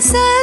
say